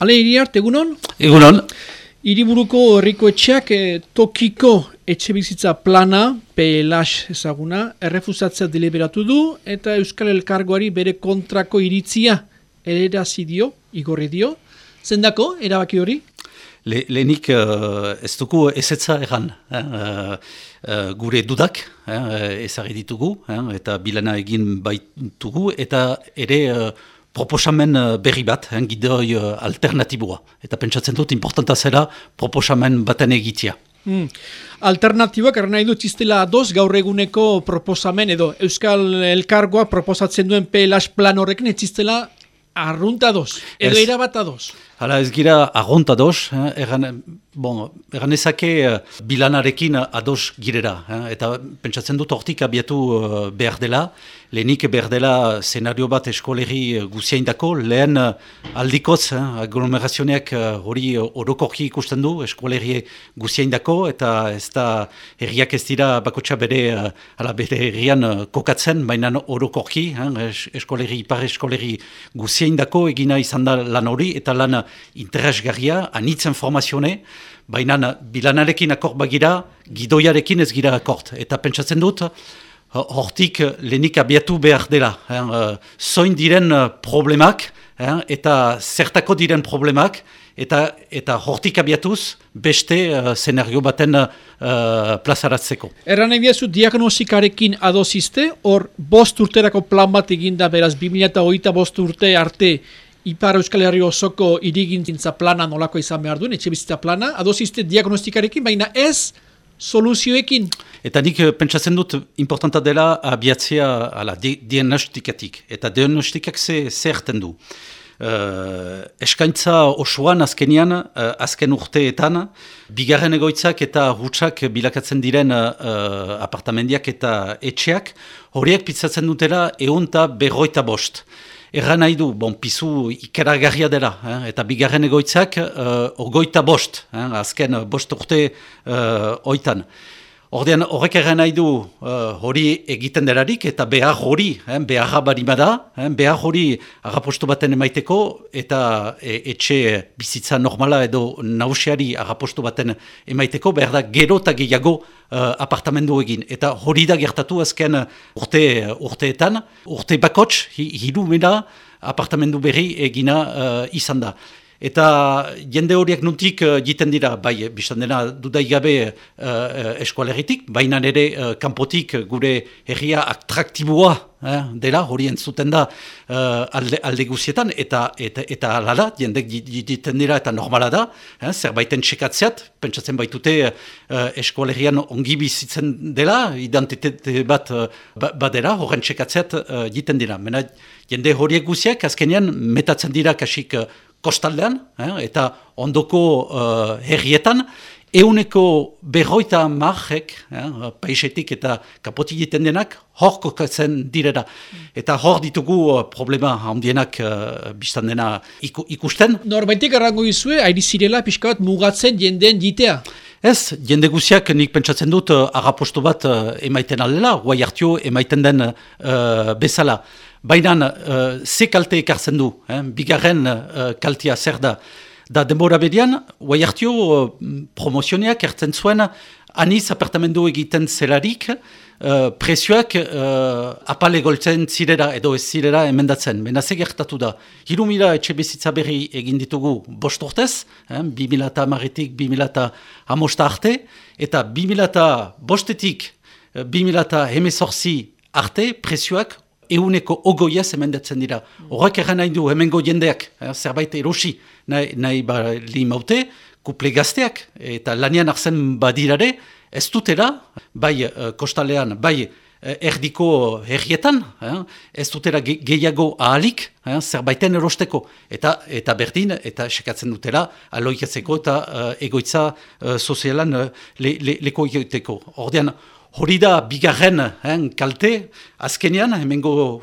Ale, iriart, egunon? Egunon. Hiriburuko herriko etxeak eh, tokiko etxe bizitza plana, PLH ezaguna, errefusatzea deliberatu du eta Euskal Elkargoari bere kontrako iritzia ererazi dio, igorri dio. Zendako, erabaki hori? Le, lehenik uh, ez dugu ezetza erran. Eh? Uh, uh, gure dudak eh? ezagri ditugu eh? eta bilana egin baitugu eta ere proposamen eh, berri bat, hein, gidoi uh, alternatiboa. Eta pentsatzen dut, importanta zela proposamen baten egitea. Hmm. Alternatiboak, erra nahi dut iztela adoz gaur eguneko proposamen edo Euskal Elkargoa proposatzen duen PLH plan horrekin ez iztela arrunta adoz, edo erabat adoz. Hala ez gira arrunta adoz, eh, erran, bon, erran ezake uh, bilanarekin adoz girera. Eh, eta pentsatzen dut hortik abiatu uh, behar dela, lehenik behar dela senario bat eskoleri eh, guziaindako, lehen eh, aldikoz, eh, aglomerazioneak hori orokorki ikusten du eskoleri guziaindako, eta ez da herriak ez dira bakotxa bere, ala bere herrian kokatzen, baina orokorki, eskoleri, ipar eskoleri guziaindako egina izan da lan hori, eta lan interesgarria, anitzen formazione, baina bilanarekin akort bagira, gidoiarekin ez gira akort. Eta pentsatzen dut, hortik eh, lehenik abiatu behar dela. Eh, zoin diren eh, problemak eta zertako diren problemak eta eta hortik abiatuz beste uh, zenario baten uh, plazaratzeko. Erran nahi biazu diagnostikarekin adozizte, hor bost urterako plan bat eginda beraz 2008 bost urte arte Ipar Euskal Herri osoko irigintza plana nolako izan behar duen, etxe bizitza plana, adozizte diagnostikarekin, baina ez soluzioekin. Eta nik eh, pentsatzen dut importanta dela abiatzea ala, di, diagnostikatik. Eta diagnostikak ze zerten du. Uh, eskaintza osoan azkenian, uh, azken urteetan, bigarren egoitzak eta hutsak bilakatzen diren uh, apartamendiak eta etxeak, horiek pizzatzen dutela eunta berroita bost. Erra nahi du, bon, pizu ikeragarria dela, eh? eta bigarren egoitzak uh, orgoita bost, eh? azken bost urte uh, oitan. Ordean, horrek erren nahi du uh, hori egiten delarik eta behar hori, eh, behar barimada, eh, behar hori agaposto baten emaiteko eta e, etxe bizitza normala edo nausiari agaposto baten emaiteko behar da gero eta gehiago uh, apartamendu egin. Eta hori da gertatu azken urte, urteetan, urte bakots, hiru mena apartamendu berri egina uh, izan da. Eta jende horiek nuntik uh, jiten dira, bai, biztan dena dudaigabe uh, uh, eskualeritik, baina nire uh, kanpotik gure herria atraktiboa eh, dela, hori entzuten da uh, alde, alde guzietan, eta, eta, eta alala, jendek jiten dira eta normala da, eh, zerbaiten txekatzeat, pentsatzen baitute uh, eskualerian ongi bizitzen dela, identitate bat uh, badera, horren txekatzeat jiten dira. Mena, jende horiek guziak, azkenean metatzen dira kasik kostaldean, eh, eta ondoko uh, herrietan, euneko berroita marrek, eh, paisetik eta kapotik egiten denak, hor kokatzen direra. Eta hor ditugu uh, problema handienak uh, biztan dena ikusten. Norbaitek errango izue, hairi zirela pixka bat mugatzen jendeen jitea? Ez, jende guziak nik pentsatzen dut uh, agapostu bat uh, emaiten aldela, guai hartio emaiten den uh, bezala. Baina uh, ze kalte ekartzen du, eh? bigarren uh, kaltea zer da. Da denbora bedian, guai hartio uh, promozioneak ertzen zuen aniz apartamendu egiten zelarik, uh, presioak uh, apale goltzen zirera edo ez zirera emendatzen. Mena ze gertatu da. Hiru mila etxe bizitza berri egin ditugu bost urtez, eh? bi mila eta amaretik, bi mila eta amosta arte, eta bi mila eta bostetik, bi mila eta arte presioak euneko ogoia zemendatzen dira. Horrek erran nahi du, hemengo jendeak, eh, zerbait erosi nahi, nahi bali maute, kuple gazteak, eta lanian arzen badirare, ez dutela, bai uh, kostalean, bai uh, erdiko herrietan, eh, ez dutela ge gehiago ahalik, eh, zerbaiten erosteko, eta eta berdin, eta sekatzen dutela, aloikatzeko eta uh, egoitza uh, sozialan uh, le, le, leko egiteko. Ordean, hori da bigarren hein, kalte, azkenean, hemengo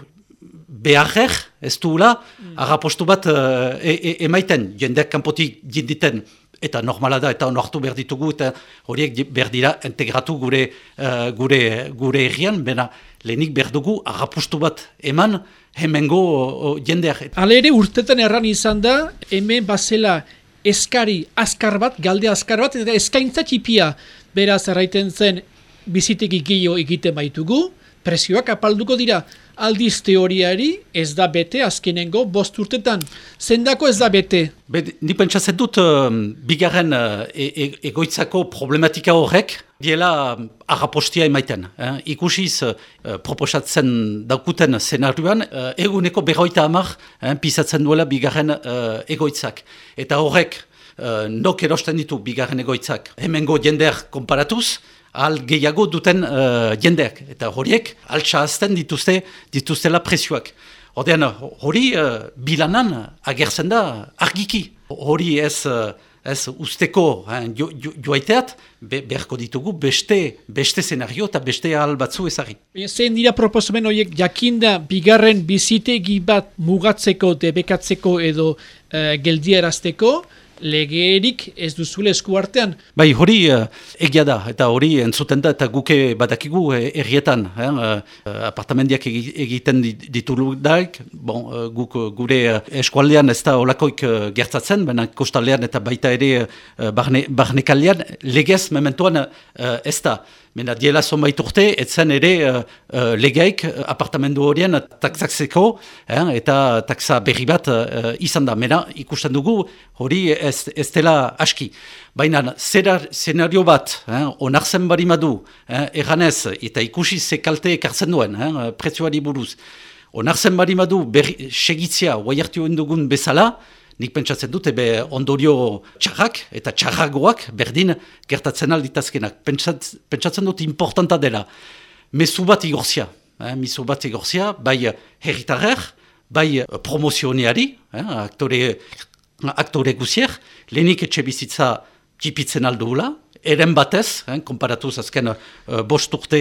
beharrer, ez duela, mm. agapostu bat uh, e, e, emaiten, jendeak kanpotik jinditen. Eta normala da, eta onartu behar ditugu, eta horiek behar dira integratu gure, uh, gure, gure errian, bena lehenik behar dugu agapustu bat eman hemengo jendeak. Hala ere urtetan erran izan da, hemen bazela eskari askar bat, galde askar bat, eta eskaintza txipia. Beraz erraiten zen bizitegi gehiago egiten baitugu, presioak apalduko dira. Aldiz teoriari ez da bete azkenengo bost urtetan. Zendako ez da bete? Be, ni pentsatzen dut, um, bigarren uh, e, egoitzako problematika horrek, diela um, agapostia emaiten. Eh? Ikusiz, uh, proposatzen daukuten zenarruan, uh, eguneko berroita amar, eh, pisatzen duela bigarren uh, egoitzak. Eta horrek, uh, nok erosten ditu bigarren egoitzak. Hemengo jendeak konparatuz, al gehiago duten uh, jendeak. Eta horiek altsa azten dituzte, dituztela presioak. Odean, hori uh, bilanan agertzen da argiki. Hori ez, uh, ez usteko hein, jo, jo, joaiteat, be, beharko ditugu beste, beste szenario eta beste ahal batzu ezari. Zein dira proposamen horiek jakinda bigarren bizitegi bat mugatzeko, debekatzeko edo uh, geldierazteko, legeerik ez duzule esku artean. Bai, hori uh, egia da, eta hori entzuten da, eta guke badakigu errietan, eh, uh, apartamendiak egiten ditulu daik, bon, uh, guk gure uh, eskualdean ez da olakoik uh, gertatzen, baina kostaldean eta baita ere uh, barne, barnekaldean, legez mementuan uh, ez da. Mena diela zonbait urte, etzen ere uh, uh, legeik uh, apartamendu horien taksatzeko eh, eta taksa berri bat uh, izan da. Mena ikusten dugu hori ez, ez dela aski. Baina senario bat, eh, onartzen bari madu, eh, erganez, eta ikusi ze kalte ekartzen duen, eh, prezioari buruz. Onartzen bari madu, segitzia, guai dugun bezala, nik pentsatzen dute be ondorio txarrak eta txarragoak berdin gertatzen alditazkenak. Pentsatzen dut importanta dela. Mezu bat igorzia. Eh, mezu bat igorzia, bai herritarrer, bai promozioneari, eh, aktore, aktore guzier, lehenik etxe bizitza tipitzen alduela, eren batez, eh, konparatuz azken uh, bost urte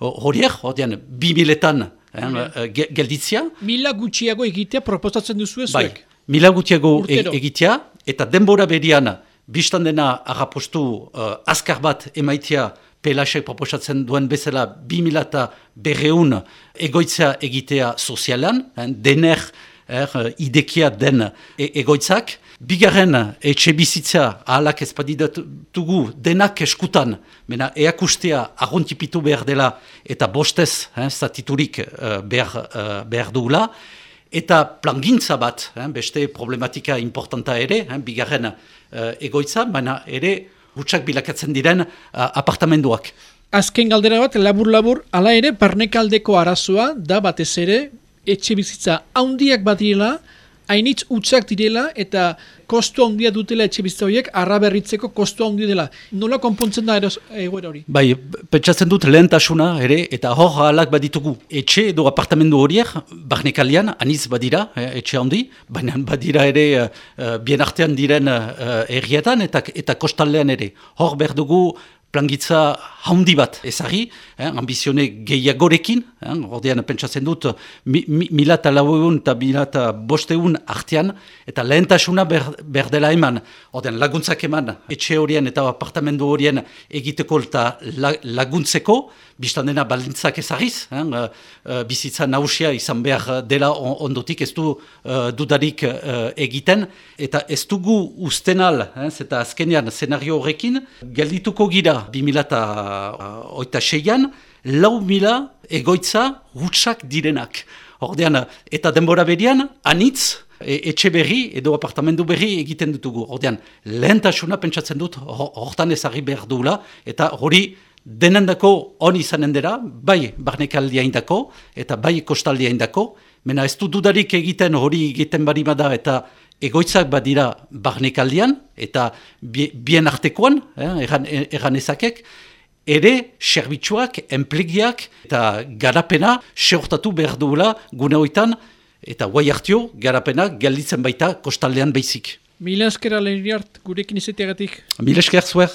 horiek, uh, bi miletan eh, gelditzia. Mila gutxiago egitea proposatzen duzu ezuek? Bai. Mila gutiago e egitea, eta denbora berian, biztan dena agapostu uh, azkar bat emaitia pelasek proposatzen duen bezala bi mila eta berreun egoitza egitea sozialan, dener er, idekia den e egoitzak. Bigarren etxe bizitza ahalak ezpadidatugu denak eskutan, mena eakustea agontipitu behar dela eta bostez, eh, zatiturik uh, behar, uh, behar dugula eta plangintza bat, hein, beste problematika importanta ere, hein, bigarren uh, egoitza, baina ere hutsak bilakatzen diren uh, apartamenduak. Azken galdera bat, labur-labur, ala ere, barnekaldeko arazoa da batez ere, etxe bizitza haundiak bat direla, hainitz utxak direla eta kostu handia dutela etxe bizitza horiek arraberritzeko kostu handia dela. Nola konpontzen da egoera hori? Bai, pentsatzen dut lehentasuna ere eta hor alak baditugu. Etxe edo apartamendu horiek, barnekalian, aniz badira, eh, etxe handi, baina badira ere uh, bien artean diren uh, errietan eta, eta kostaldean ere. Hor behar dugu plangitza haundi bat ezari, eh, ambizione gehiagorekin, eh, ordean pentsatzen dut, mi, mi, mila eta laueun eta mila eta bosteun artean, eta lehentasuna ber, berdela eman, ordean laguntzak eman, etxe horien eta apartamendu horien egiteko eta laguntzeko, biztan dena balintzak ezariz, eh, uh, bizitza nausia izan behar dela ondotik ez du uh, dudarik uh, egiten, eta ez dugu ustenal, eh, eta azkenean senario horrekin, geldituko gira, 2006an, lau mila egoitza hutsak direnak. Ordean, eta denbora berian, anitz, e, etxe berri edo apartamendu berri egiten dutugu. Ordean, lehentasuna pentsatzen dut, hortan ezagri behar duela, eta hori denendako honi izanen dira, bai barnekaldia indako, eta bai kostaldia indako, mena ez du dudarik egiten hori egiten bari bada, eta egoitzak badira barnekaldian, eta bien artekoan, eh, erran, ezakek, ere serbitxuak, enplegiak eta garapena seortatu behar duela gune hoitan, eta guai hartio garapena galditzen baita kostaldean beizik. Mila lehen gurekin izateagatik. Mila esker zuer.